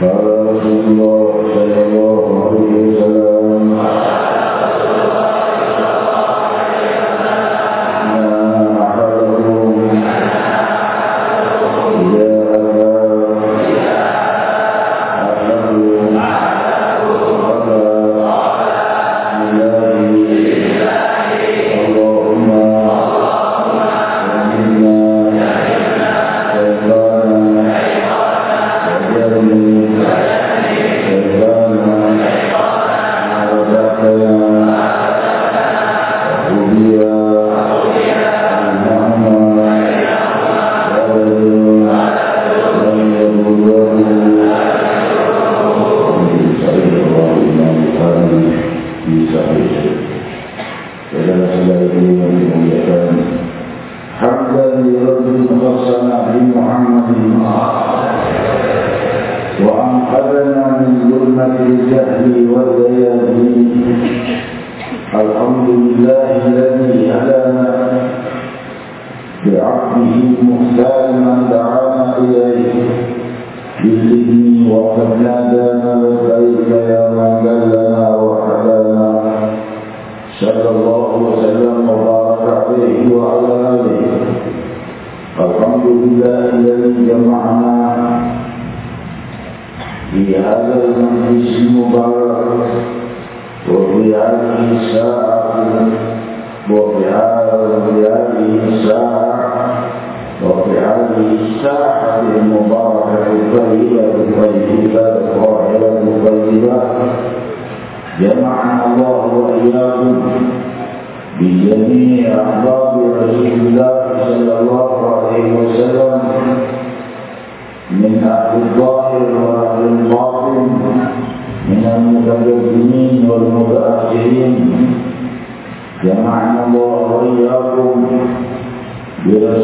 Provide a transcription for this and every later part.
قال رسول الله صلى الله عليه وسلم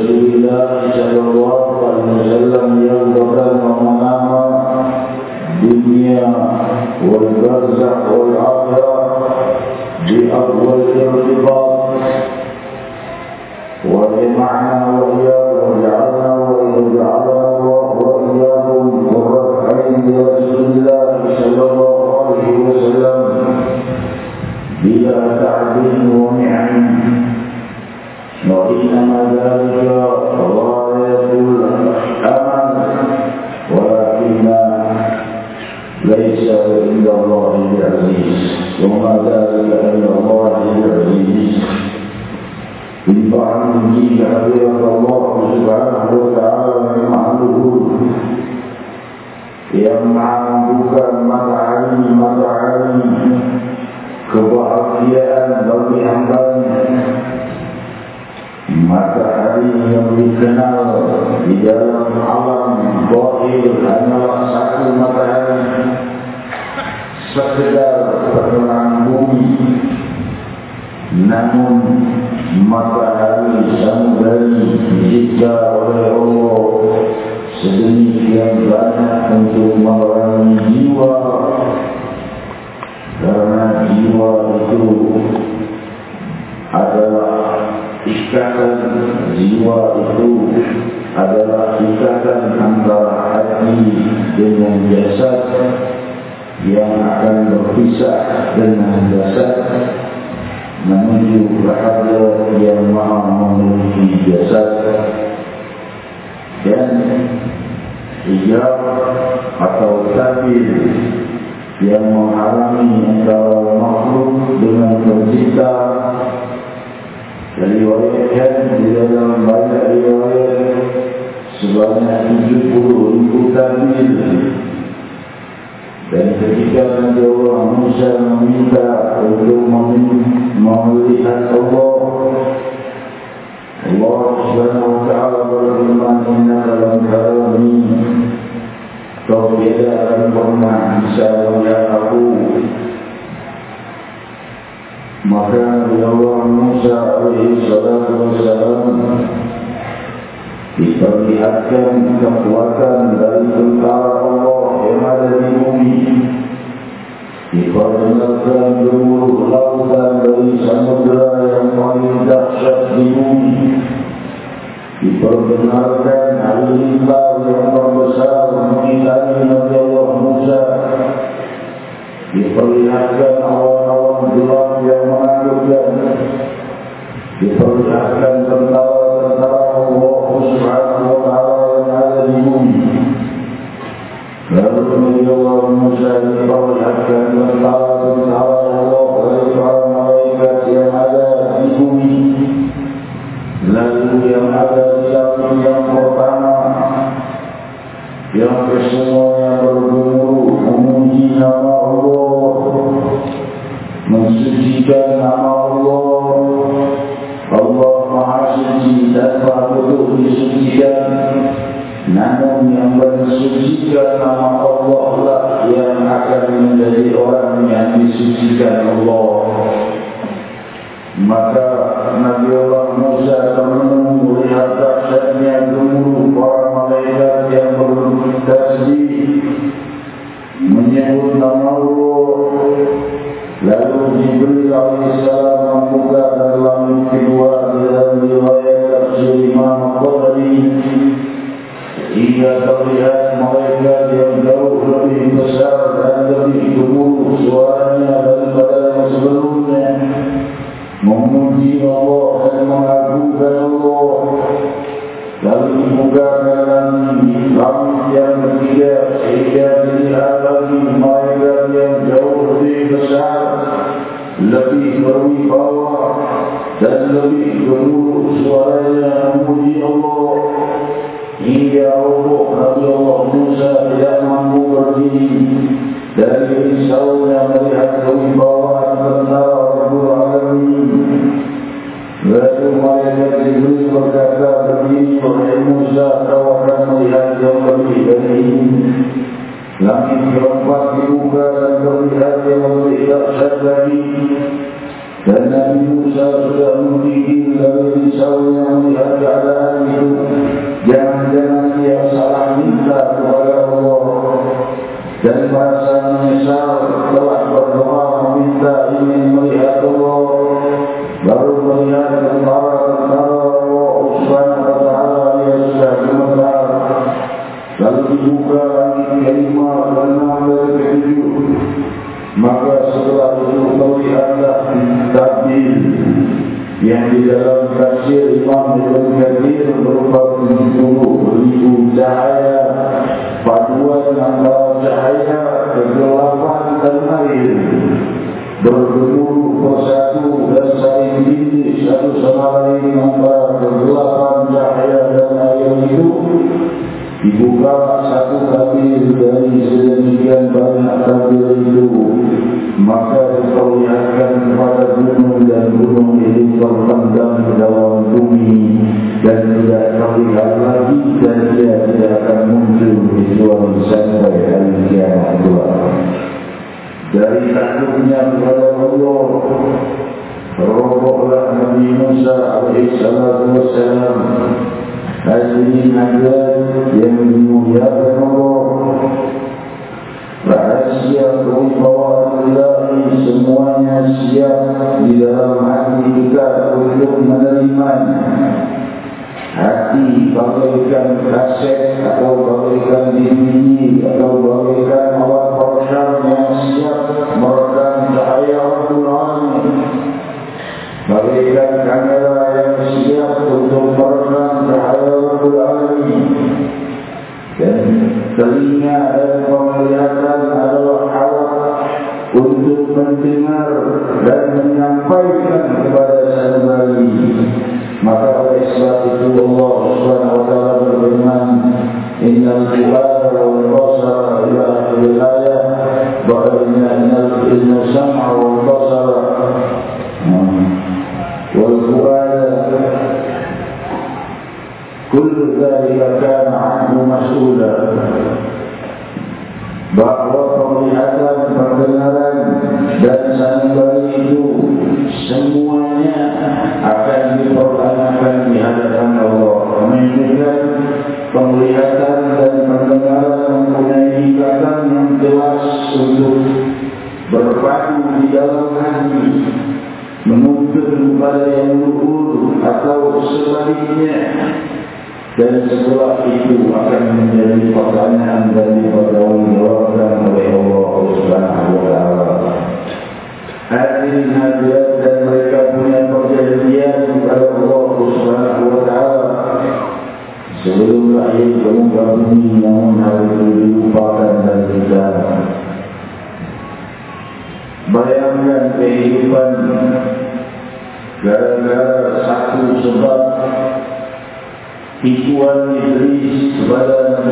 Rasulillah sallallahu alaihi wasallam yang Wa'alaikumsalam Dunia Wa'alaikumsalam dengan jasad menuju kepada yang maha memiliki jasad dan hijab atau tabir yang menghalangi antara makhluk dengan pencipta. Riwayatkan di dalam banyak riwayat sebanyak 70 ribu tabir dan ketika Nabi Allah Musa meminta untuk melihat Allah Allah Subhanahu wa taala berfirman inna dalam kalami kau tidak akan pernah bisa melihat aku maka Allah Musa alaihi salatu wassalam diperlihatkan kekuatan dari tentara Allah yang ada di bumi. Diperlihatkan gemuruh lautan dari samudera yang paling dahsyat di bumi. Diperkenalkan alimbar yang membesar mengitani Nabi Allah Musa. Diperlihatkan awan-awan gelap yang menakutkan diperlihatkan tentara mensucikan nama Allah Allah Maha Suci dan patut disucikan Namun yang mensucikan nama Allah lah yang akan menjadi orang yang disucikan Allah. Maka Nabi Allah Musa telah melihat dahsyatnya gemuruh para malaikat yang bertasbih menyebut nama Allah. Lalu Jibril alaihissalam Ia terlihat mereka yang jauh lebih besar dan lebih gemuk suaranya daripada yang sebelumnya Memuji Allah dan mengagumkan Allah Lalu dibuka dalam langit yang ketiga Sehingga dilihat lagi mereka yang jauh lebih besar Lebih berwibawa dan lebih gemuk suaranya memuji Allah hingga Allah Nabi Allah Musa tidak mampu berdiri dari risaunya melihat kewibawaan tentara Rabbul Alamin. Lalu malaikat Jibril berkata begini oleh Musa kau akan melihat yang lebih dari ini. Langit keempat dibuka dan terlihat yang lebih dahsyat lagi. Dan Nabi Musa sudah menggigil dari risaunya melihat keadaan itu. Jangan-jangan dia salah minta kepada Allah. Dan merasa menyesal telah berdoa meminta ingin melihat Allah. Baru melihat yang di dalam tafsir Imam Ibn Kathir berupa puluh ribu cahaya takutnya kepada Allah Robohlah Nabi Musa alaihissalatu wassalam Hadirin dan sanubari itu semuanya akan dipertanyakan di hadapan Allah. Menunjukkan penglihatan dan pendengaran mempunyai ikatan yang jelas untuk berpadu di dalam hati, menuntut kepada yang luhur atau sebaliknya dan setelah itu akan menjadi pertanyaan dan dipertanggungjawabkan oleh Allah tipuan Iblis kepada Nabi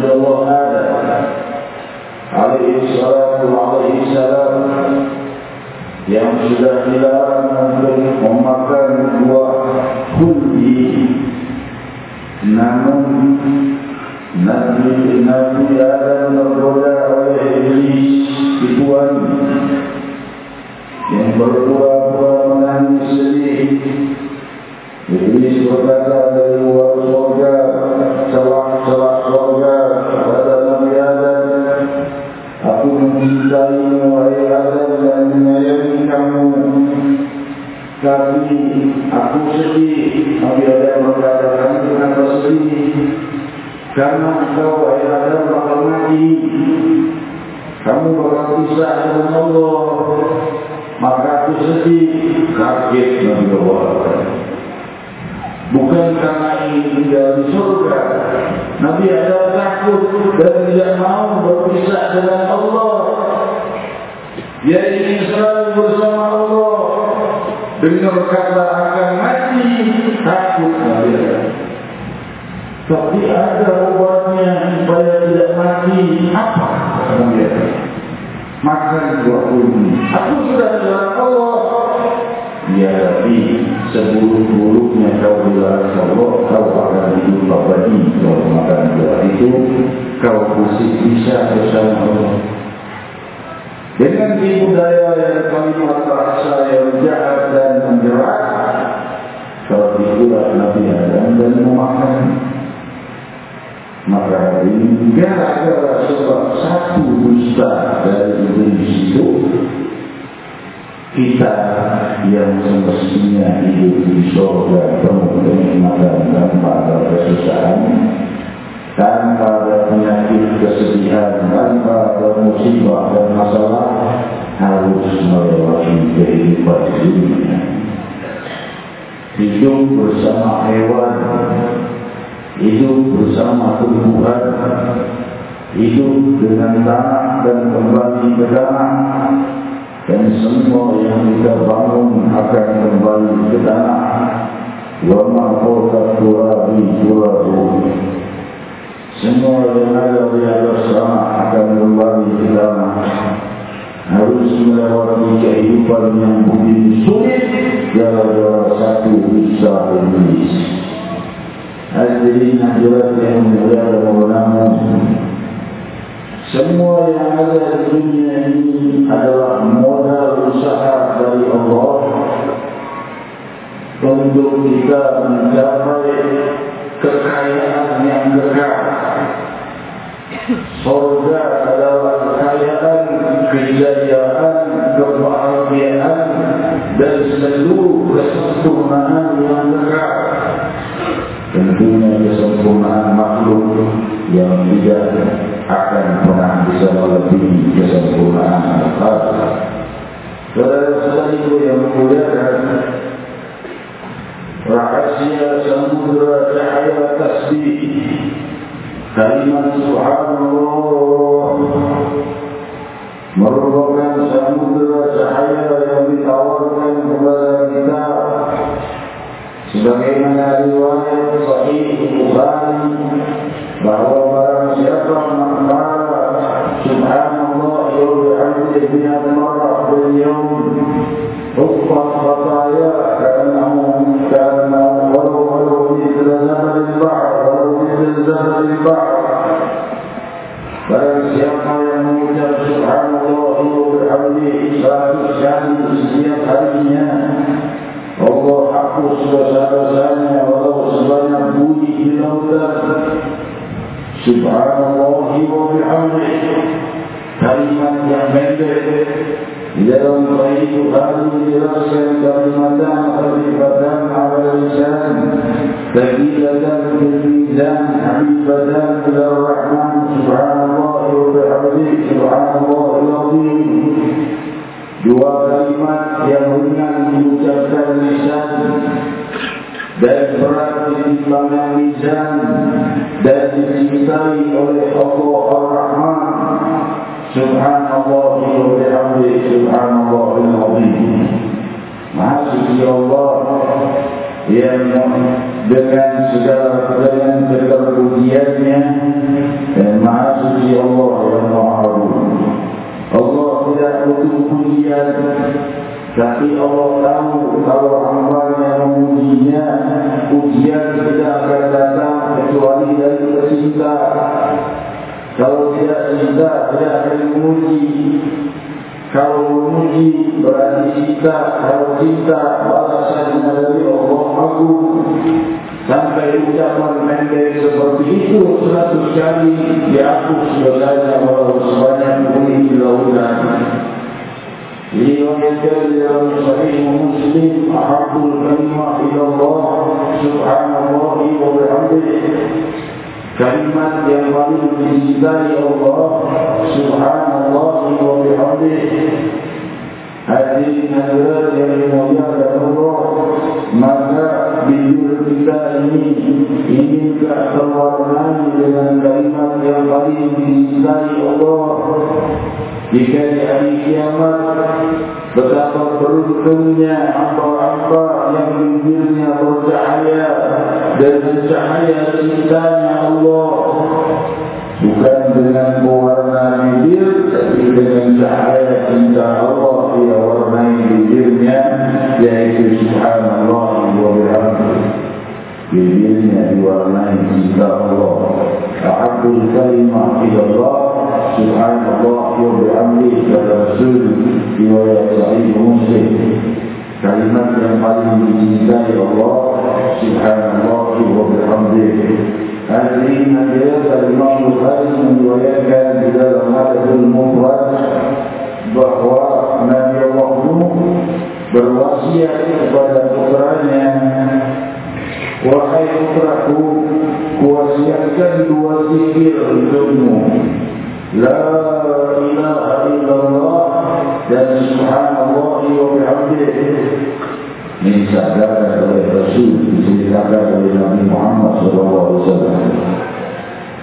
mau berpisah dengan Allah Dia ingin selalu bersama Allah Dengar kata akan mati Takut ada Tapi ada obatnya supaya tidak mati Apa? Ada makan buah kurma. Aku sudah dalam Allah. Ya tapi seburuk-buruknya kau dilarang Allah, kau akan hidup abadi kalau makan buah itu. Kau pusing bisa bersama Allah. Dengan tipu daya yang kalimat rasa yang jahat dan menjerat, kau ikulah Nabi Adam dan memakan maka ini gara-gara sebab satu dusta dari Iblis itu kita yang semestinya hidup di surga penuh kenikmatan tanpa ada kesusahan tanpa ada penyakit kesedihan tanpa ada musibah dan masalah harus melewati kehidupan dunia hidup bersama hewan hidup bersama tumbuhan, hidup dengan tanah dan kembali ke tanah, dan semua yang kita bangun akan kembali ke tanah. Wama kota turabi turabu. Semua yang di atas tanah akan kembali ke tanah. Harus melewati kehidupan yang begitu sulit gara-gara satu besar Indonesia. Hadirin hadirat yang mulia dan ulama Semua yang ada di dunia ini adalah modal usaha dari Allah Untuk kita mencapai kekayaan yang Surga adalah kekayaan, kejayaan, kebahagiaan Dan seluruh kesempurnaan yang kekal tentunya kesempurnaan makhluk yang tidak akan pernah bisa melebihi kesempurnaan Allah. Saudara-saudara itu yang memuliakan rahasia samudra cahaya tasbih kalimat subhanallah merupakan samudra cahaya yang ditawarkan kepada kita sebagaimana riwayat sahih Bukhari bahwa barang siapa mengkara subhanallah wa bihamdihi mi'at marrah bil yawm hukmat khataya ka'annahu ka'annahu al-ba'r Barang siapa yang mengucap subhanallah wa bihamdihi seratus kali setiap harinya Allah hapus dosa-dosanya walau sebanyak bunyi di lautan. Subhanallah wa bihamdih. Kalimat yang pendek di dalam bayi Tuhan menjelaskan kalimatan khalifatan ala lisan kabiratan bil mizan habibatan ila rahman subhanallah wa subhanallah al-azim dua kalimat yang ringan diucapkan lisan dan berat ditimbangan lisan dan dicintai oleh Allah Ar-Rahman Subhanallah wa bihamdihi subhanallahil azim. Maha suci Allah yang dengan segala segala pujiannya dan maha suci Allah yang maha Allah tidak butuh pujian tapi Allah tahu kalau amalnya memujinya Ujian tidak akan datang kecuali dari kecinta Kalau tidak cinta tidak akan memuji Kalau memuji berarti cinta Kalau cinta balasan dari Allah Aku Sampai ucapan pendek seperti itu Seratus kali dihapus dosanya Allah sebanyak bumi di lautan ليوجد لهم صحيح مسلم أحب الكلمة إلى الله سبحان الله وبحمده kalimat yang paling dicintai Allah subhanallah wa bihamdih hadis hadirat yang dimuliakan Allah maka bidur kita ini ini tak terwarnai dengan kalimat yang paling dicintai Allah jika di hari kiamat Betapa beruntungnya hamba-hamba yang bibirnya bercahaya Dan cahaya cintanya Allah. Bukan dengan pewarna bibir Tapi dengan cahaya cinta Allah Ia warnai bibirnya Yaitu subhanallah wa bihamdih Bibirnya diwarnai cinta Allah تعبد الكلمة إلى الله سبحان الله يوم بأمره كالرسول رواية صحيح مسلم. كلمة ينبغي بإذن الله سبحان الله وبحمده. هذه مجالات المخلوق هذه الرواية كانت بدل هذا المفرد بهو نبي مخلوق بالوصية كepada putranya وحي putraku kuwasiatkan dua zikir untukmu La ilaha illallah dan subhanallah wa bihamdihi ini sadar oleh Rasul diceritakan oleh Nabi Muhammad SAW.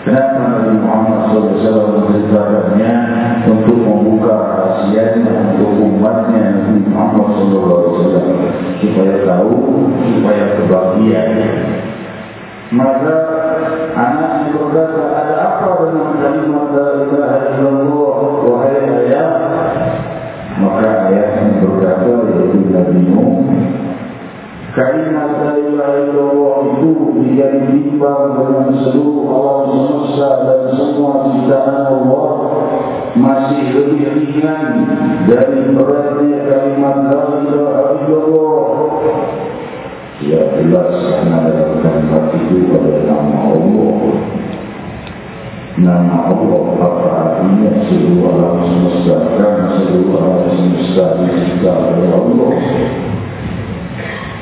Kenapa Nabi Muhammad SAW menceritakannya untuk membuka rahasianya untuk umatnya Nabi Muhammad SAW supaya tahu, supaya kebahagiaan. Maka anak berkata ada apa dengan kalimat dari illallah wahai ayah maka ayah berkata yaitu Nabi Muhammad Kalimat ilaha illallah itu menjadi timbang dengan seluruh alam semesta dan semua ciptaan Allah masih lebih ringan dari beratnya kalimat ilaha illallah. Ya karena dalam kalimat itu ada nama Allah. Nama Allah apa artinya seluruh alam semesta dan seluruh alam semesta diciptakan oleh Allah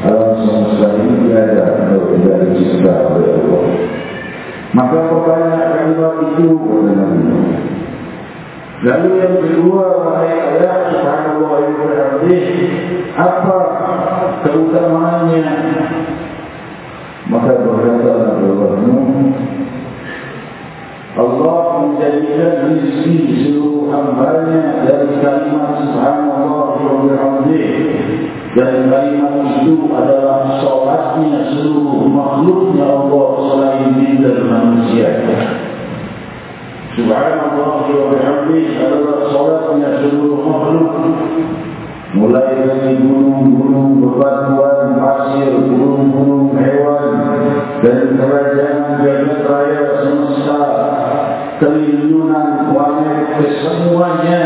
alam semesta ini tiada kalau tidak dicipta oleh Allah. Maka pertanyaan kalimat itu adalah Lalu yang kedua, ayat Subhanallah yang berarti apa keutamaannya? Maka berkata Allah Allah menjadikan rezeki seluruh hambanya dari kalimat Subhanallah yang berarti dan kalimat itu adalah sholatnya seluruh makhluknya Allah Subhanallah wa bihamdi adalah sholatnya seluruh makhluk. Mulai dari gunung-gunung bebatuan pasir, gunung-gunung hewan dan kerajaan jagat raya semesta kelindungan planet kesemuanya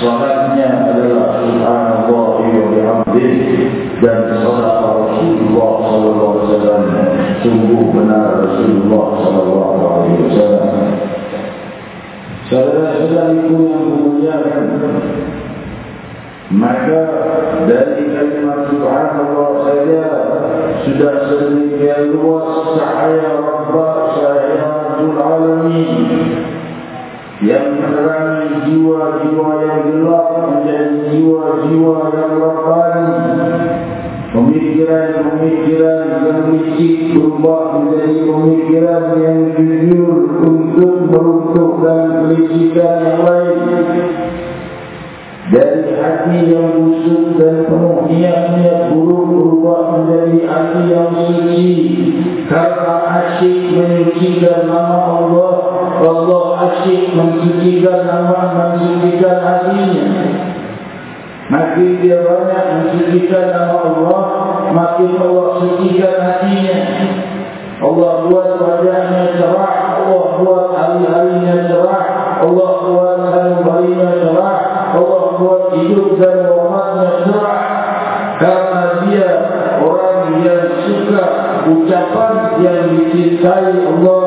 sholatnya adalah subhanallah wa bihamdih dan salat Rasulullah sallallahu alaihi wasallam sungguh benar Rasulullah sallallahu alaihi wasallam saudara-saudara itu yang memuliakan maka dari kalimat subhanallah saja sudah sedemikian luas cahaya Rabbah cahaya Rabbul Alamin yang menerangi jiwa-jiwa yang gelap menjadi jiwa-jiwa yang rabbani pemikiran-pemikiran yang licik berubah menjadi pemikiran yang jujur untuk meruntuhkan kelicikan yang lain. Dari hati yang busuk dan penuh niat-niat buruk berubah menjadi hati yang suci. Karena asyik menyucikan nama Allah Allah asyik mensucikan nama mensucikan hatinya makin dia banyak mensucikan nama Allah makin Allah sucikan hatinya. Allah buat wajahnya cerah Allah buat hari-harinya cerah Allah buat hari-harinya cerah Allah buat hidup dan wafatnya cerah. Karena dia orang yang suka ucapan yang dicintai Allah.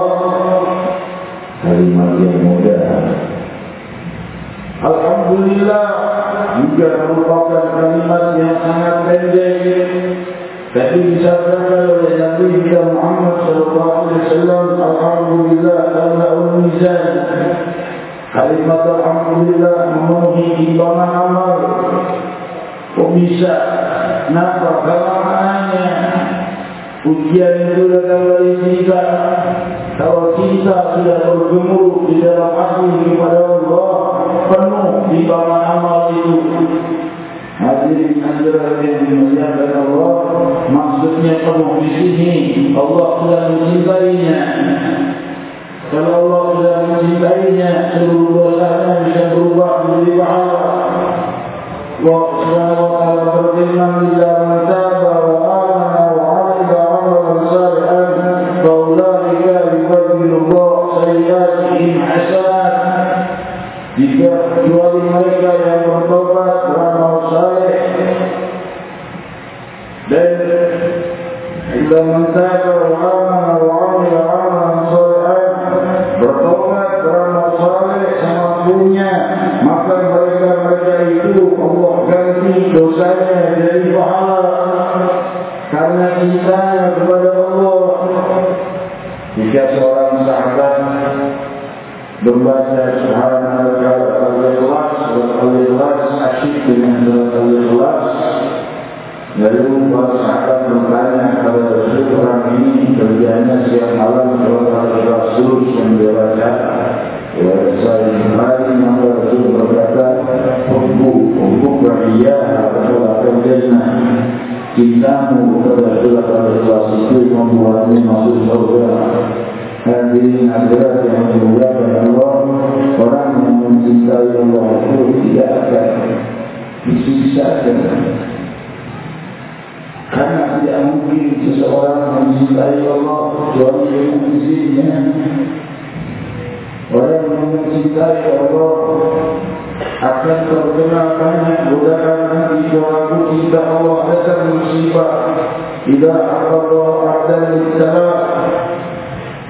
Kalimat yang mudah Alhamdulillah juga merupakan kalimat yang sangat pendek. Tapi disampaikan oleh Nabi Muhammad sallallahu alaihi wasallam Alhamdulillah karena al-mizan Kalimat Alhamdulillah memenuhi timbangan amal. Kenapa? Kalau maknanya Ujian itu datang dari kita. Kalau kita sudah bergemuruh di dalam hati kepada Allah Penuh timbangan amal itu Hadirin hadirat yang dimuliakan Allah Maksudnya penuh di sini Allah sudah mencintainya kalau Allah sudah mencintainya seluruh dosanya bisa berubah menjadi pahala. Allah Subhanahu wa taala berfirman bila man taba wa amana wa 'amila 'amalan salihan ulaika yubaddilu Allah hasanat. Al-ikhlas asyik dengan al-ikhlas Lalu para siang malam kepada Rasul yang dia baca. Ya saya hari maka Rasul berkata, Hubbu, hubbu bahiyah Rasul akan jannah. Cintamu kepada Rasul akan kelas itu membuatnya masuk surga. Hadirin hadirat yang dimuliakan Allah, orang yang mencintai Allah itu tidak akan disiksa Karena tidak mungkin seseorang mencintai Allah kecuali dengan izinnya. Orang yang mencintai Allah akan terkenalkannya godaan nanti doaku cinta Allah datang musibah. Tidak Allah akan disalah.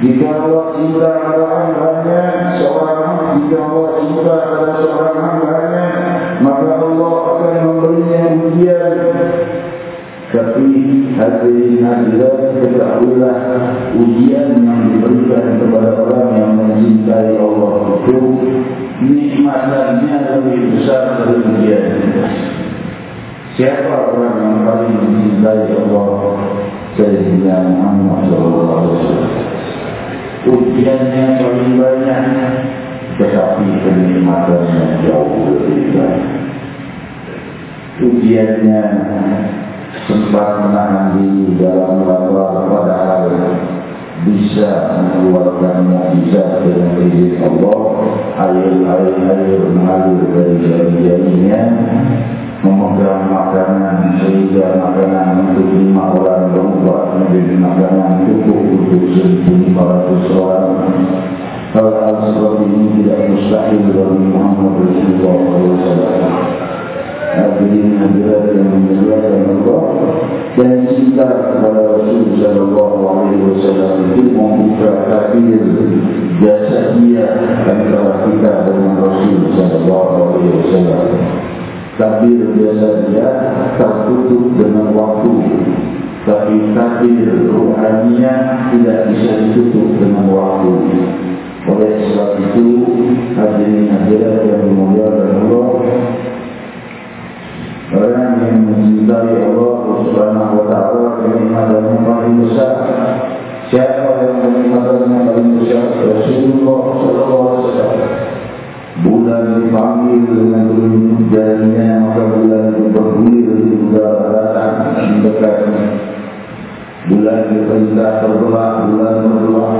Jika Allah cinta pada hambanya, seorang jika Allah cinta pada seorang hambanya, maka Allah akan memberinya ujian tapi hadirin hadirat ketahuilah ujian yang diberikan kepada orang yang mencintai Allah itu nikmatnya lebih besar dari ujian. Siapa orang yang paling mencintai Allah? Sayyidina Muhammad Sallallahu Alaihi Wasallam. Ujiannya paling banyak, tetapi kenikmatannya jauh lebih banyak. Ujiannya sempat menahan diri dalam melakukan padahal bisa mengeluarkan mukjizat dengan izin Allah. Air-air air mengalir dari jari-jarinya memegang makanan sehingga makanan untuk lima orang berubah menjadi makanan cukup untuk seribu lima ratus orang. Hal-hal seperti ini tidak mustahil bagi Muhammad Rasulullah SAW hadirin hadirat yang memuliakan Allah dan cinta kepada Rasul Sallallahu Alaihi Wasallam itu membuka tabir jasa dia antara kita dengan Rasul Sallallahu Alaihi Wasallam. Tabir jasa dia tertutup dengan waktu, tapi tabir rohaninya tidak bisa ditutup dengan waktu. Oleh sebab itu, hadirin hadirat yang memuliakan Allah, mencintai Allah Subhanahu wa taala kenikmatan yang paling besar. Siapa yang kenikmatan yang paling besar? Rasulullah sallallahu alaihi wasallam. Bulan dipanggil dengan berunjuk jarinya maka bulan itu bergulir di udara datang mendekat bulan diperintah terbelah bulan berbelah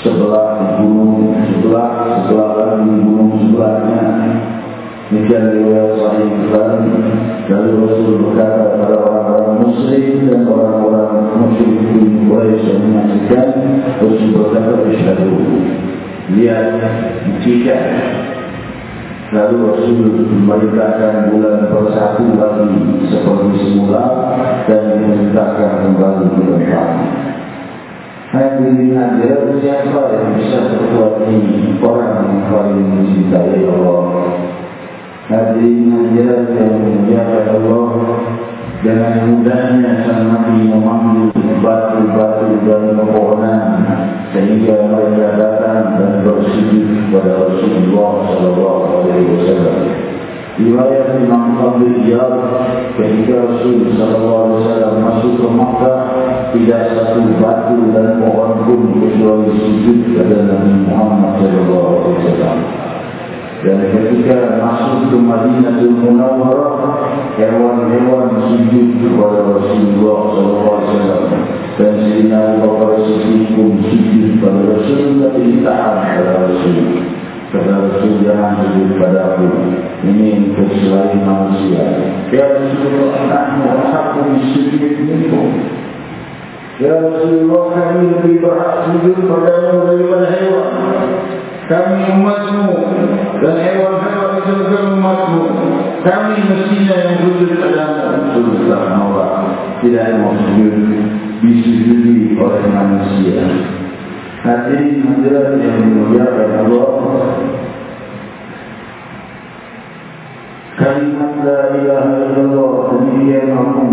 sebelah gunung sebelah sebelah di gunung sebelahnya Demikian riwayat sahih Bukhari dari Rasul berkata kepada orang-orang Muslim dan orang-orang Muslim Quraisy yang menyaksikan Rasul berkata Isyadu Lihat jika Lalu Rasul memerintahkan bulan persatu lagi seperti semula dan memerintahkan kembali ke depan. Hadirin hadirat siapa yang bisa berbuat ini? Orang yang paling mencintai Allah. Hadirin hadirat yang memuliakan Allah dengan mudahnya sang Nabi memanggil batu-batu dan pepohonan sehingga mereka datang dan bersujud kepada Rasulullah Sallallahu Alaihi Wasallam. Riwayat Imam Tabli Iyad ketika Rasul Sallallahu Alaihi Wasallam masuk ke Makkah tidak satu batu dan pohon pun kecuali sujud kepada Nabi Muhammad Sallallahu Alaihi Wasallam. Dan ketika masuk ke Madinatul Munawwarah, hewan-hewan sujud kepada Rasulullah SAW. Dan Bakar Siddiq pun sujud kepada Rasulullah taat kepada Rasul. Kata Rasul jangan sujud pada aku. Ini selain manusia. Ya Rasulullah, nahmu ahakku sujud minkum. Ya Rasulullah, kami lebih berhak sujud pada daripada hewan kami umatmu dan hewan-hewan itu juga umatmu. Kami mestinya yang sujud padamu sujudlah Allah. Tidak mau sujud disujudi oleh manusia. Hadirin hadirat yang dimuliakan Allah. Kalimat la ilaha illallah demikian hukum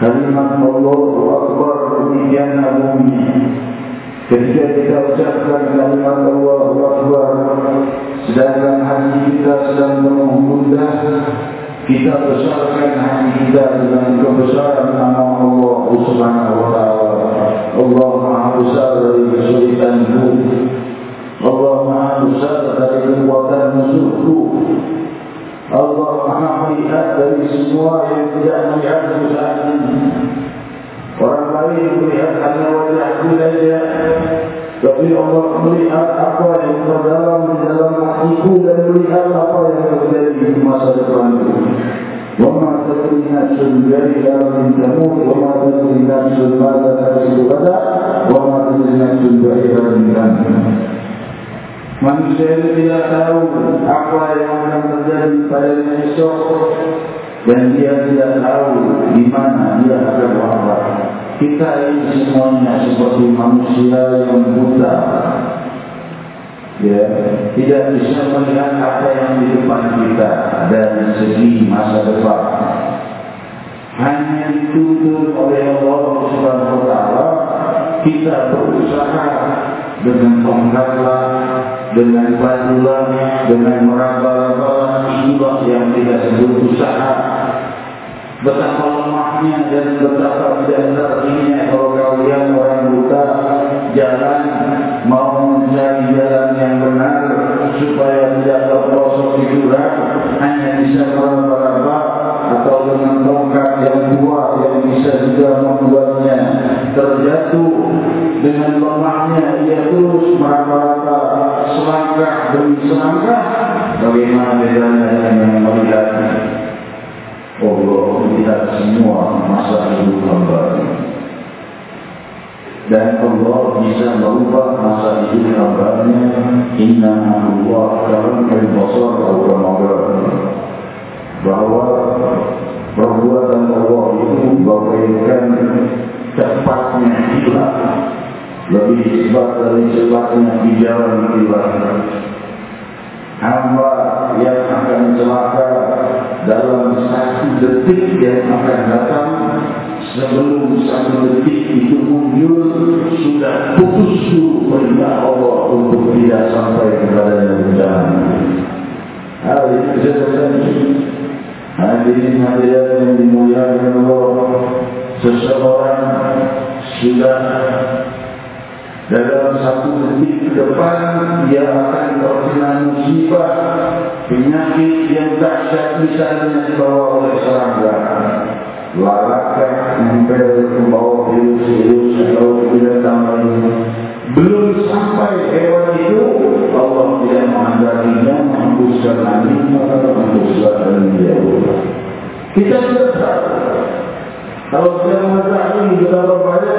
kalimat Allah Akbar demikian hukumnya Ketika kita ucapkan kalimat Allah Akbar. Sedangkan hati kita sedang mengundah Kita besarkan hati kita dengan kebesaran nama Allah Subhanahu wa ta'ala. Allah maha besar dari kesulitanku Allah maha besar dari kekuatan musuhku. Allah maha melihat dari semua yang tidak melihat saat ini Orang lain melihat hanya wajahku saja Tapi Allah melihat apa yang terdalam di dalam hatiku Dan melihat apa yang terjadi di masa depanku وما تدري نفس بأي أرض تموت وما تدري نفس ماذا تكسب غدا وما تدري نفس بأي أرض تموت Manusia itu tidak tahu apa yang akan terjadi pada esok dan dia tidak tahu di mana dia akan wafat. Kita ini semuanya seperti manusia yang buta. Ya, tidak bisa melihat apa yang di depan kita dari segi masa depan. Hanya dituntut oleh Allah Subhanahu Wa Taala kita berusaha dengan tongkatlah, dengan batulah, dengan meraba-raba inilah yang kita sebut usaha. Betapa lemahnya dan betapa tidak tertingginya kalau kalian orang buta jalan mau mencari jalan yang benar supaya tidak terprosok di jurang hanya bisa meraba-raba atau dengan tongkat yang kuat yang bisa juga membuatnya terjatuh. Dengan lemahnya ia terus meraba-raba selangkah demi selangkah. Bagaimana bedanya dengan melihat Allah melihat semua masa hidup hamba dan Allah bisa merubah masa hidup hambanya inna Allah karam al-basar al-ramadan bahwa perbuatan Allah itu bagaikan cepatnya hilang lebih cepat dari cepatnya hijauan hilang hamba yang akan celaka dalam satu detik yang akan datang sebelum satu detik itu muncul sudah putus perintah Allah untuk tidak sampai kepada yang bencana. Hal itu sesuatu hadirin hadirat yang dimuliakan Allah seseorang sudah dalam satu detik ke depan dia akan terkena musibah penyakit yang dahsyat misalnya dibawa oleh serangga larakan nempel ke bawah virus-virus atau binatang lain belum sampai hewan itu Allah tidak mengandalkinya menghembuskan angin maka menghembuskan angin jauh kita sudah tahu. Kalau kita mengetahui betapa banyak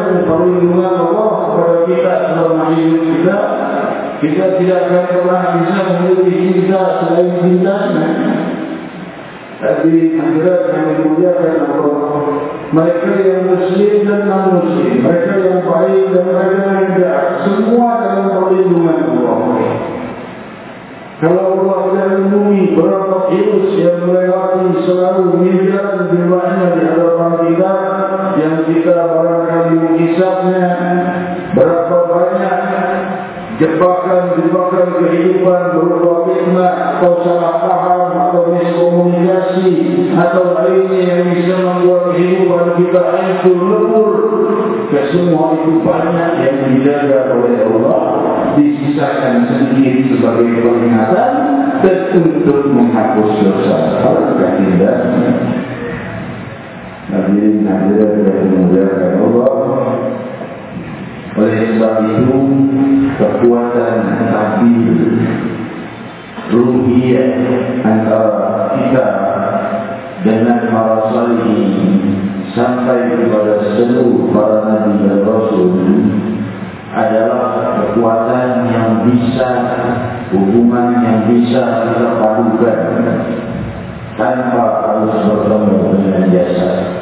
kita tidak akan pernah bisa memiliki cinta selain cintanya tapi akhirat yang dimuliakan Allah. Mereka yang muslim dan non muslim mereka yang baik dan mereka yang jahat semua dalam perlindungan Allah. Kalau Allah tidak lindungi berapa virus yang melewati selalu miliaran jumlahnya di hadapan kita yang kita barangkali mengisapnya berapa banyak jebakan-jebakan kehidupan berupa fitnah atau salah paham atau miskomunikasi atau lainnya yang bisa membuat kehidupan kita hancur lebur kesemua itu banyak yang dijaga oleh Allah disisakan sedikit sebagai peringatan dan untuk menghapus dosa alangkah indahnya Hadirin hadirat yang dimuliakan Allah oleh sebab itu kekuatan takdir ruhiyah antara kita dengan para salih sampai kepada seluruh para nabi dan rasul adalah kekuatan yang bisa hubungan yang bisa kita padukan tanpa harus bertemu dengan jasa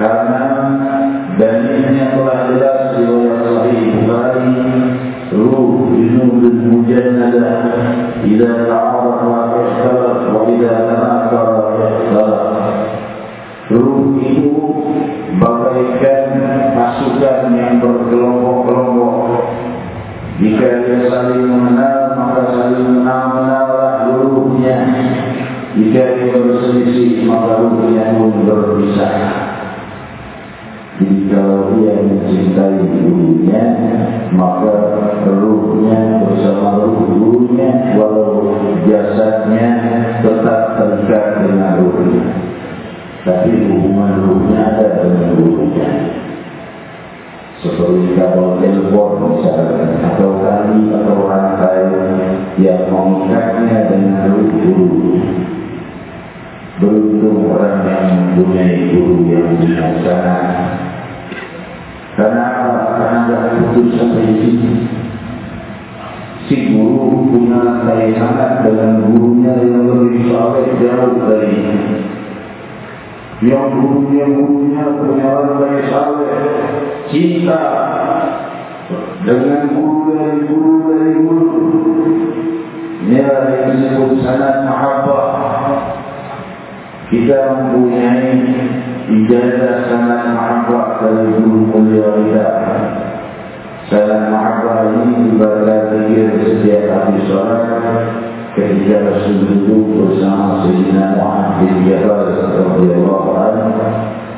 karena dalilnya telah jelas di dalam Sahih Bukhari ruh junudul mujannadah idza ta'araf wa ihtalaf wa idza tanakara ihtalaf ruh itu bagaikan pasukan yang berkelompok-kelompok. Jika dia saling mengenal maka saling mengenal-menallah ruhnya. Jika dia berselisih maka ruhnya pun berpisah jika dia mencintai gurunya maka ruhnya bersama ruh gurunya walau jasadnya tetap terikat dengan ruhnya. Tapi hubungan ruhnya ada dengan gurunya. Seperti kabel telepon misalnya atau tali atau rantai yang mengikatnya dengan ruh guru beruntung orang yang mempunyai guru yang bijaksana karena karena tidak putus sampai sini. Si guru punya saya sangat dengan gurunya yang lebih soleh jauh dari ini. Yang gurunya gurunya punya rantai soleh cinta dengan guru dari guru dari guru. Adalah yang disebut sanat mahabbah. Kita mempunyai ijazah sangat mahabbah dari guru mulia kita. Sangat mahabbah ini ibarat zikir setiap habis sholat ketika duduk bersama Sayyidina Muhammad bin Jabal radhiyallahu anhu.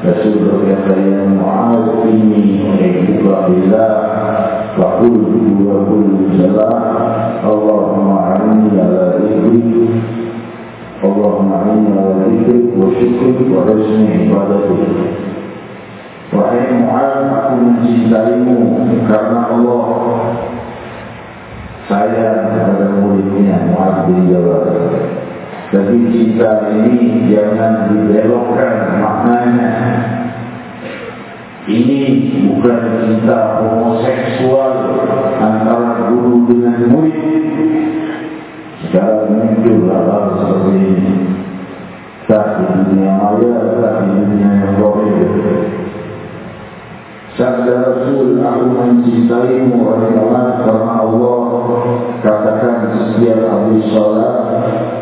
Rasul berkata ya Muhammad ini buka bila Fakul wa kul salam Allahumma a'inni ala zikri اللهم أعنا على ذكرك وشكرك وحسن عبادتك Wahai Mu'ad, aku mencintaimu karena Allah saya kepada muridnya Mu'ad bin Jabal. Tapi cinta ini jangan dibelokkan maknanya. Ini bukan cinta homoseksual antara guru dengan murid. Dunia maya, tak di dunia yang boleh Sabda Rasul, aku mencintaimu oleh Allah Karena Allah katakan setiap habis sholat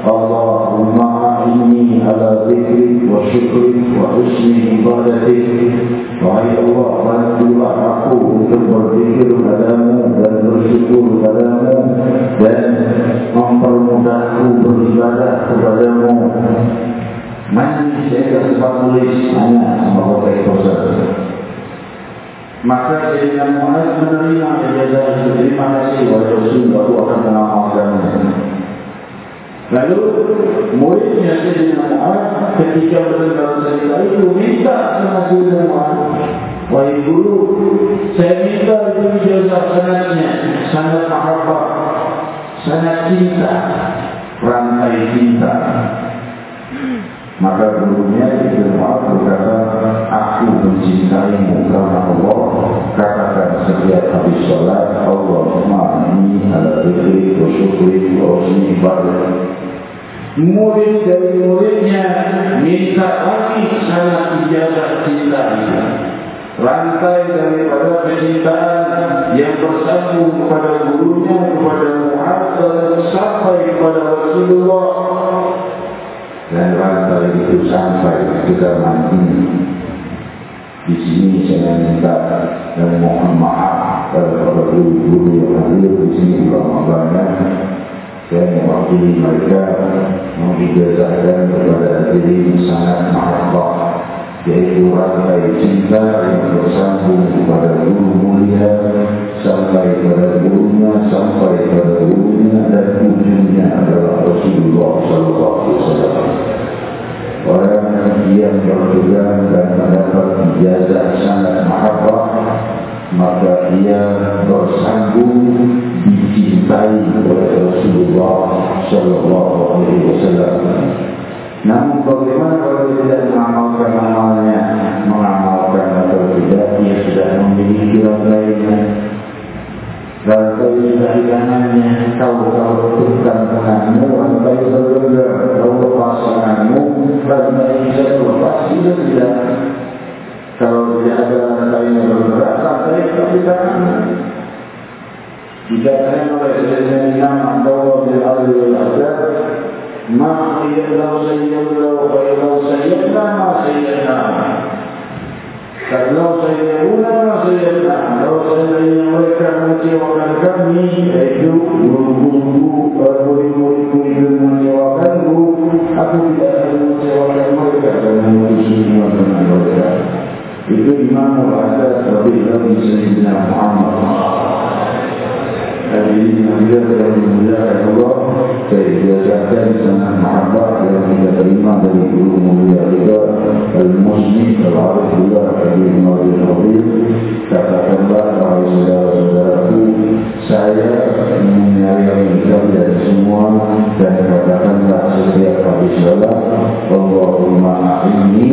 Allahumma ini ala zikri wa syukri wa husni ibadati Wahai Allah, bantulah aku untuk berzikir padamu dan bersyukur padamu Dan mempermudahku beribadah kepadamu Mandi saya sempat tulis hanya kota kosa Maka Sayyidina Muhammad menerima ijazah itu Terima kasih wahai Rasul Aku akan mengamalkannya Lalu muridnya Sayyidina Mu'ad ketika mendengar cerita itu minta sama Sayyidina Mu'ad Wahai guru, saya minta itu jasa sanatnya sangat mahabbah, sangat cinta, rantai cinta. Maka Sayyidina Mu'ad berkata, aku mencintaimu karena Allah katakan setiap habis sholat Allah ma'ani ala diri wa syukri wa usni murid dari muridnya minta lagi sangat ijazah cinta. Rantai daripada kecintaan yang bersambung kepada gurunya, kepada Muhammad sampai kepada Rasulullah. Dan rantai itu sampai ke zaman ini. Di sini saya minta dan mohon maaf kepada guru-guru yang hadir di sini ulama banyak dan mewakili mereka mengijazahkan kepada diri sangat mahabbah yaitu rantai cinta yang bersambung kepada guru mulia sampai kepada gurunya sampai kepada gurunya dan ujungnya adalah Rasulullah Wasallam. Orang yang berpegang dan mendapat ijazah sangat mahabbah maka ia bersambung dicintai oleh Rasulullah Sallallahu Alaihi Wasallam. Namun bagaimana kalau tidak mengamalkan amalnya, mengamalkan atau tidak, ia sudah memiliki orang lainnya. Kalau kau sudah di kanannya, kau kau tukang tanganmu, rantai berbeda, kau lepas tanganmu, rantai bisa lepas, tidak tidak. Kalau tidak ada rantai yang rantai tapi tanganmu. Dikatakan oleh Sayyidina Imam Abdullah bin Ali al-Azhar Ma qiyadau sayyidau Qiyadau sayyidna ma sayyidna Kalau sayyiduna ma sayyidna Kalau sayyidina mereka mengecewakan kami Yaitu guru-guru Murid-murid yang mengecewakanku Aku tidak akan mengecewakan mereka Dan mengecewakan dengan mereka Itu Imam al-Azhar Lebih dari Sayyidina Muhammad ini kita sedang memuliakan Allah saya biasakan sangat mahabbah yang kita terima dari guru mulia kita Al-Muslim Al-Arif juga Habib Nabi Nabi katakanlah wahai saudara-saudaraku saya menyayangi kalian semua dan katakanlah setiap habis sholat Allahumma a'inni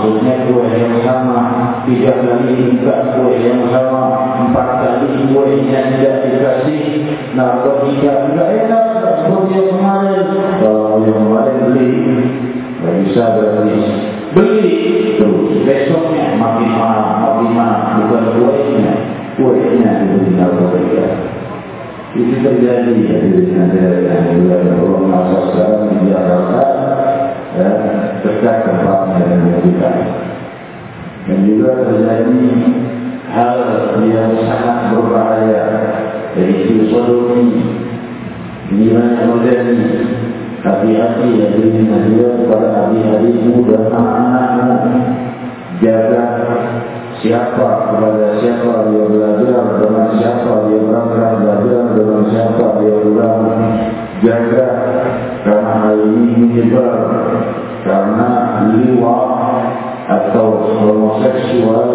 maksudnya kue yang sama tiga kali buka kue yang sama empat kali kue yang tidak dikasih nak bertiga tidak enak seperti yang kemarin kalau yang kemarin beli tak bisa berarti beli terus besoknya makin mahal makin mahal bukan kuenya kuenya itu tinggal berbeda itu terjadi ya, di negara yang juga orang masa sekarang di Ya, dekat tempatnya yang kita. Dan juga terjadi hal yang sangat berbahaya yaitu sodomi nilai modern hati-hati ya ini juga kepada adik-adikmu dan anak-anakmu. Jaga siapa kepada siapa dia belajar dengan siapa dia berangkat belajar dengan siapa dia pulang jaga karena hal ini menyebar karena liwat atau homoseksual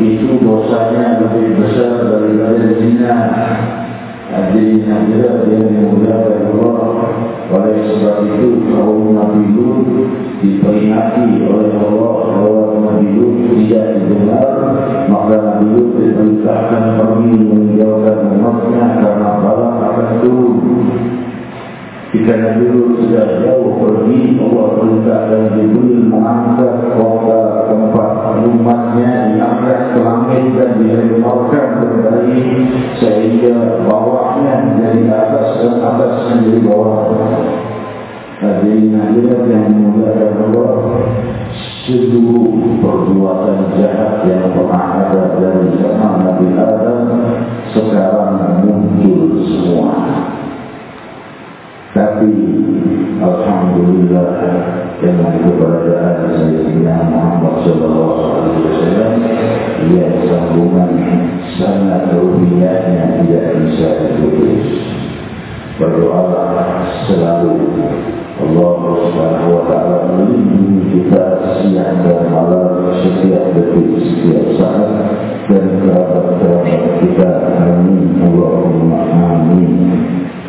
itu dosanya lebih besar daripada zina. Hadirin hadirat yang dimuliakan Allah Oleh sebab itu kaum Nabi Lut diperingati oleh Allah bahwa Nabi Lut tidak didengar. Maka Nabi Lut diperintahkan pergi meninggalkan umatnya karena balang akan turun jika Lut sudah jauh pergi Allah perintahkan Jibril mengangkat kota tempat umatnya diangkat ke langit dan dilemparkan kembali sehingga bawahnya dari atas dan atas menjadi bawah. Hadirin hadirat yang memuliakan Allah Seluruh perbuatan jahat yang pernah ada dari zaman Nabi Adam Sekarang muncul Tapi Alhamdulillah Dengan keberadaan Sayyidina Muhammad Wasallam Yang sambungan sangat rupiahnya tidak bisa diputus. Berdoa selalu. Allah Subhanahu wa taala melindungi kita siang dan malam setiap detik setiap saat dan kerabat-kerabat kita. Amin. Allahumma amin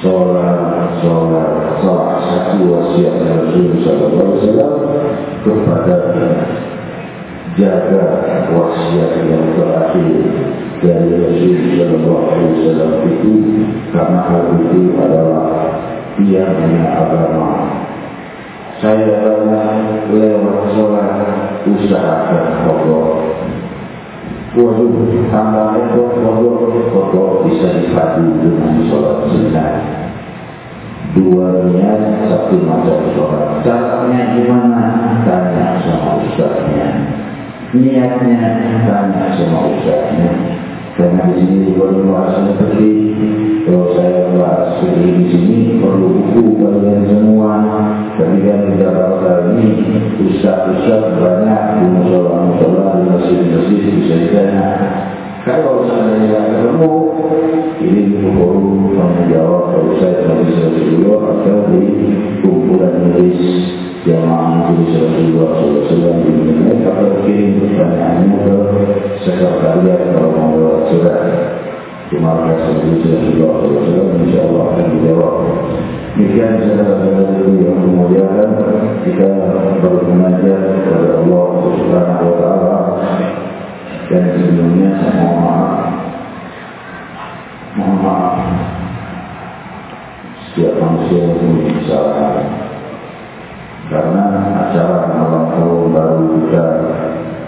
Solat, solat, salah satu wasiat Rasul Sallallahu Alaihi Wasallam kepada jaga wasiat yang terakhir dari Rasul Sallallahu Alaihi Wasallam itu karena hal itu adalah tiangnya agama saya pernah lewat sholat usahakan pokok. Waduh, tambah itu pokok, pokok bisa dipadu dengan sholat sunnah. Dua niat, satu macam sholat. Caranya gimana? Tanya sama ustaznya. Niatnya tanya sama ustaznya. Karena di sini baru bahasa seperti kalau saya bahas di sini perlu buku kalian semua kan tidak bakal ini ustaz-ustaz banyak di musola-musola di masjid-masjid bisa ditanya kalau saya tidak ketemu ini baru menjawab kalau saya masih selesai dulu atau di kumpulan nulis jamaah nulis Rasulullah SAW di internet atau kirim pertanyaannya ke sekretariat kalau mau lewat surat Terima kasih Rasulullah SAW InsyaAllah akan dijawab Demikian saudara-saudara yang memuliakan kita bermunajat kepada Allah Subhanahu wa taala dan sebelumnya mohon maaf. Mohon maaf. Setiap manusia mempunyai kesalahan. Karena acara malam tahun baru kita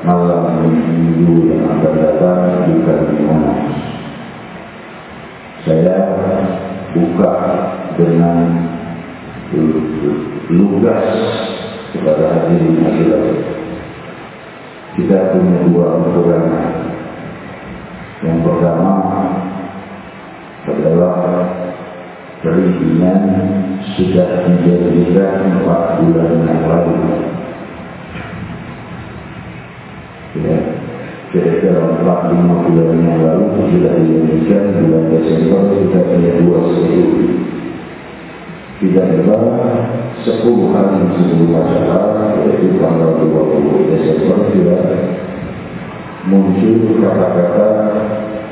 malam minggu yang akan datang kita di Saya buka dengan lugas kepada hadirin hadirat. Kita punya dua program. Yang pertama adalah perizinan sudah dijadikan empat bulan yang lalu. Lima bulan yang lalu sudah dijanjikan bulan Desember kita punya dua sesi. Tidak lebar sepuluh hari sebelum acara yaitu tanggal 20 Desember sudah muncul kata-kata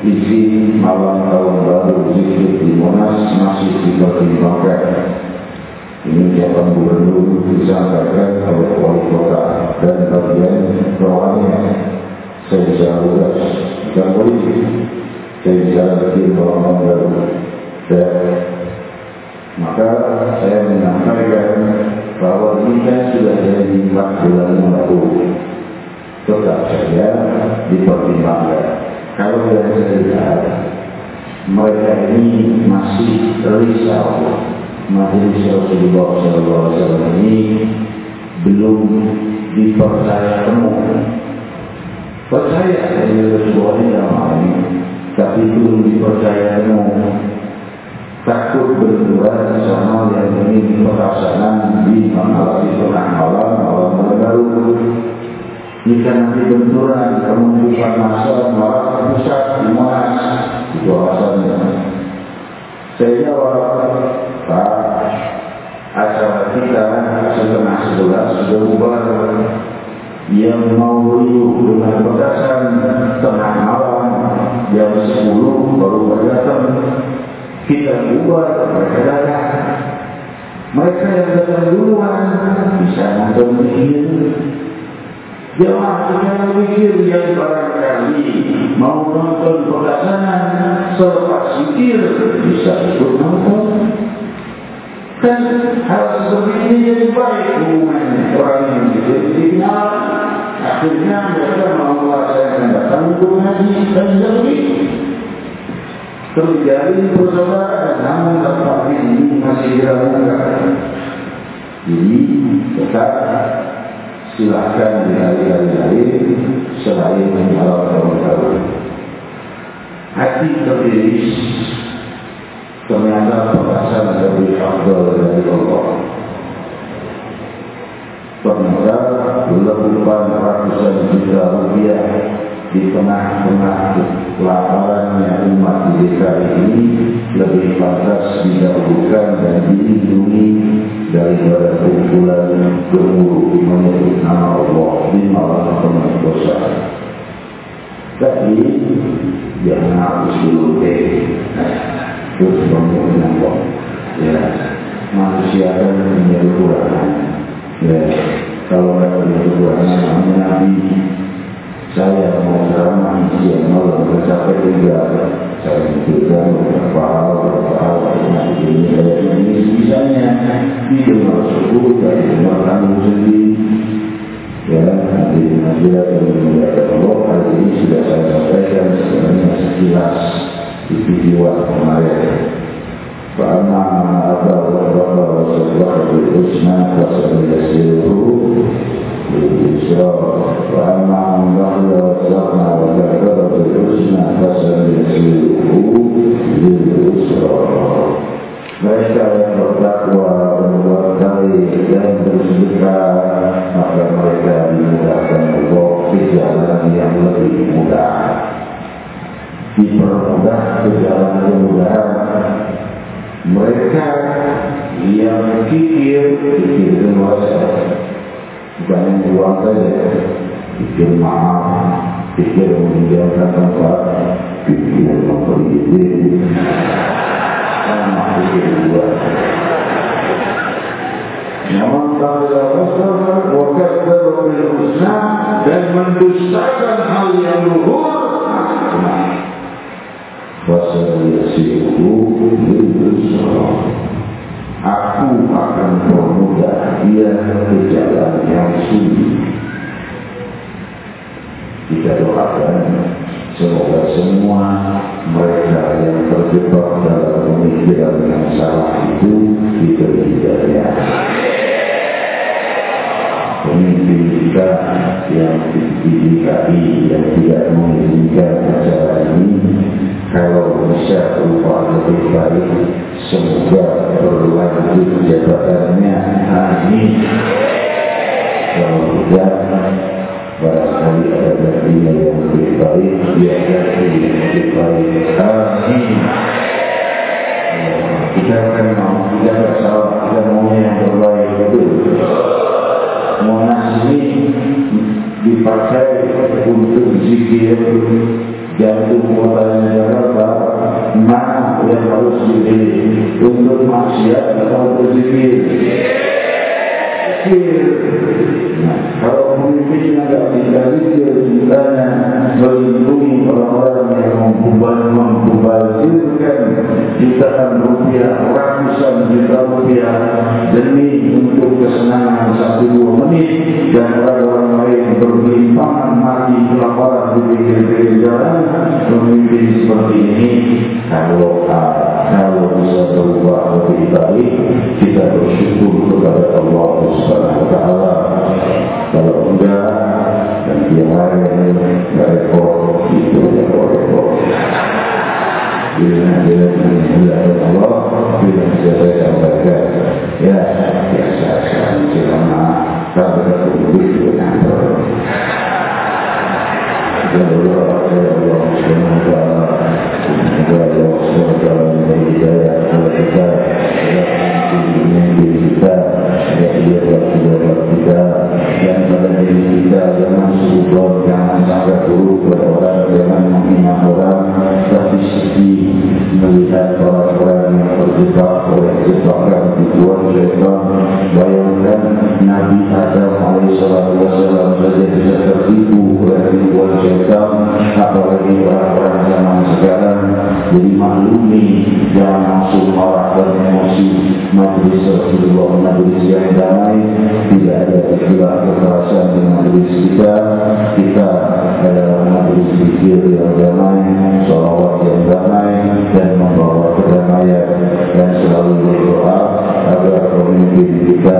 isi malam tahun baru zikir di Monas masih dipertimbangkan. Ini jawaban gubernur disampaikan oleh wali kota dan bagian bawahnya saya bicara tugas bukan politik saya bicara bikin orang baru. Dan maka saya menyampaikan bahwa ini kan sudah jadi 4 bulan lalu tetap saja dipertimbangkan. Kalau saya lihat mereka ini masih risau. Majelis Rasulullah SAW ini. Belum dipercaya penuh Percaya dengan sebuah agama ini. Tapi itu dipercaya Takut berdua sama yang ini perasaan Di malam di tengah malam Malam baru. Jika nanti benturan Kemunculan masa malam pusat di Monas Itu alasannya. Jawab Pak Acara kita setengah sebelas Sudah bubar yang mau riuh dengan berdasar tengah malam jam 10 baru berdatang kita ubah mereka mereka yang datang duluan bisa nonton mikir jemaah yang mikir yang barangkali mau nonton berdasar selepas mikir bisa ikut nonton kan? Hal seperti ini jadi baik. Hubungan orang yang dikenal akhirnya mereka menguasai datang untuk ngaji dan jadi terjadi persaudaraan namun tempat ini masih diragukan jadi tetap. Silakan di hari-hari lain selain malam tahun-tahun hati terdiris ternyata perasaan lebih afdal dari Allah ternyata lebupan ratusan juta rupiah di tengah-tengah laparannya umat di DKI ini lebih pantas didahulukan dan dilindungi daripada kumpulan gemuruh menyebut nama Allah di malam penuh dosa. Tapi jangan harus dulu deh. Terus bangun Allah. Ya, manusia akan menjadi kurang. Ya, kalau mereka berdoanya namanya Nabi saya mau ceramah siang malam bercapek juga saya juga beberapa hal beberapa hal Nabi ini saya ini misalnya di rumah suku dari rumah kamu sendiri ya nanti nanti akan melihat Allah hari ini sudah saya sampaikan sebenarnya sekilas di video kemarin فأما من أتى وصدق وصدق بالحسنى فسنيسره لليسرى وأما من بخل واستغنى وكفر بالحسنى فسنيسره لليسرى Mereka yang bertakwa berbuat baik dan bersedekah maka mereka dimudahkan Allah ke jalan yang lebih mudah. Dipermudah ke jalan kemudahan mereka yang fikir itu luasa bukan yang buang saja fikir maaf fikir meninggalkan tempat fikir memberi diri sama fikir dua Namun kalau Rasul wakil bil dan mendustakan hal yang luhur, Wasallasihu Yusra Aku akan permudah dia ke jalan yang sulit Kita doakan Semoga semua mereka yang terjebak dalam pemikiran yang salah itu diberi hidayah. Pemimpin kita yang didikai yang tidak ini kalau bisa berupa lebih baik semoga berlanjut jabatannya amin. Kalau tidak barangkali ada dari yang lebih baik. Yang lebih baik. Amin. Kita akan mau kita bersama kita mau yang terbaik itu monas ini dipakai untuk zikir jantung kota Jakarta mana yang harus dipilih untuk maksiat atau untuk zikir zikir kalau memimpin agak tidak zikir Sebenarnya melindungi orang-orang yang mempumbal mempubalirkan jutaan rupiah, ratusan juta rupiah demi untuk kesenangan satu dua menit dan orang-orang lain bergelimpangan mati kelaparan di pinggir-pinggir jalan memimpin seperti ini kalau kalau bisa berubah lebih baik kita bersyukur kepada Allah Subhanahu Wa Taala. Kalau enggak dan ini enggak repot itu yang repot bila bila bila Allah bila saya sampaikan ya biasa saja selama sampai ke begitu yang Ya Allah, Ya Allah, Subhanahu wa ta'ala. Ya Allah, Subhanahu wa ta'ala Ya Hidayah, Ya kita Ya mimpi kita Ya Yang Jangan subur, jangan sampai buruk Jadi maklumi Jangan masuk marah dan emosi Majlis Rasulullah Majlis yang damai. Tidak ada istilah kekerasan di majlis kita. Kita adalah majlis pikir yang damai Salawat yang damai Dan membawa kedamaian Dan selalu berdoa Agar pemimpin kita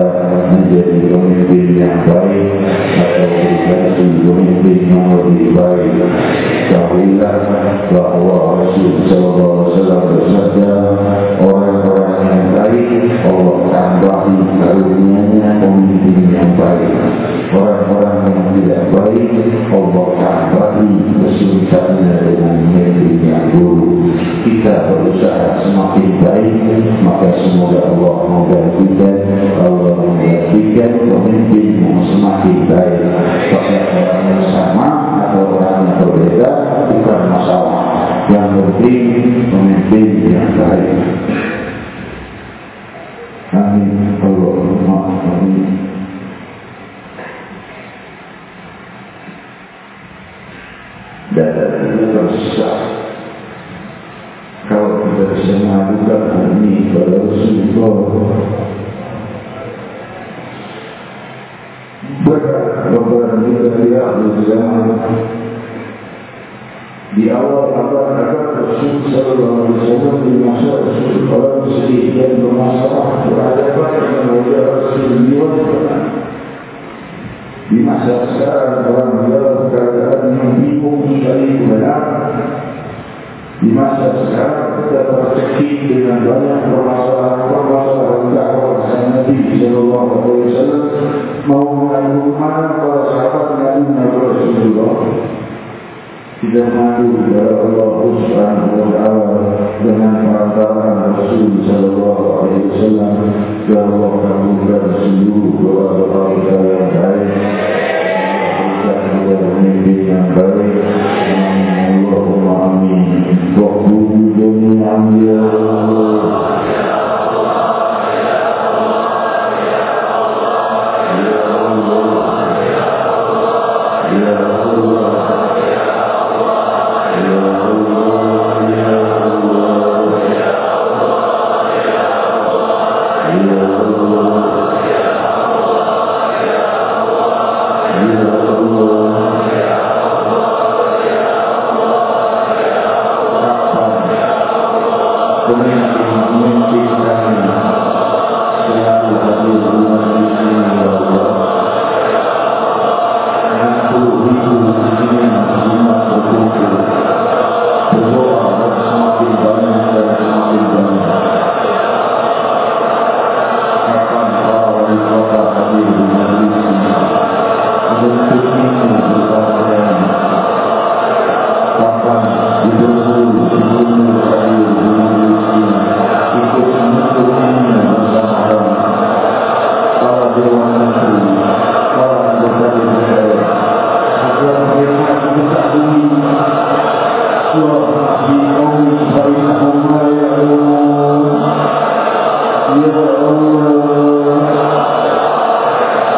menjadi pemimpin yang baik Atau berkasi pemimpin yang lebih baik. Ketahuilah bahawa Rasul berusaha semakin baik maka semoga Allah menggantikan Allah menggantikan pemimpin yang semakin baik. Pakai orang yang sama atau orang yang berbeda bukan masalah. Yang penting pemimpin yang baik sekarang orang dalam keadaan yang bingung sekali benar di masa sekarang kita tercekik dengan banyak permasalahan-permasalahan dakwah Nabi Sallallahu Alaihi Wasallam mau mengandung mana para sahabat mengandung Nabi Rasulullah kita mengadu kepada Allah Subhanahu wa taala dengan perantaraan Rasul sallallahu alaihi wasallam ya Allah kabulkan seluruh doa-doa kita yang baik Allahumma amin. Wa qulu jami'an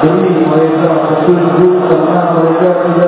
demi mereka bertunjuk karena mereka tidak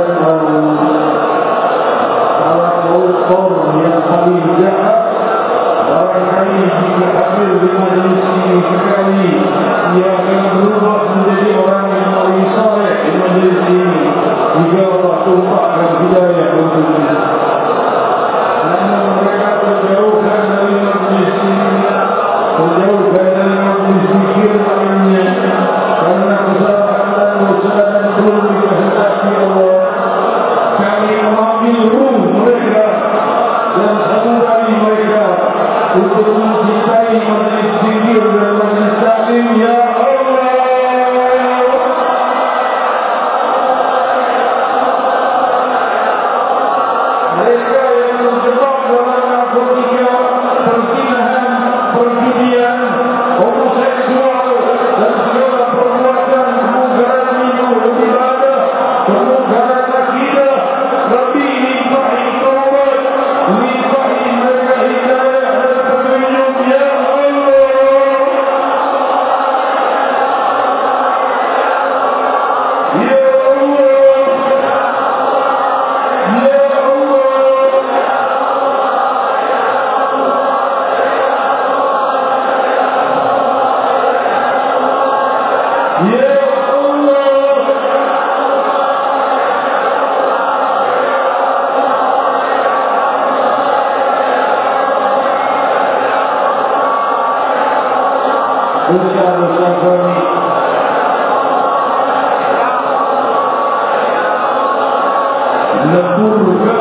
لكل